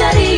gustaría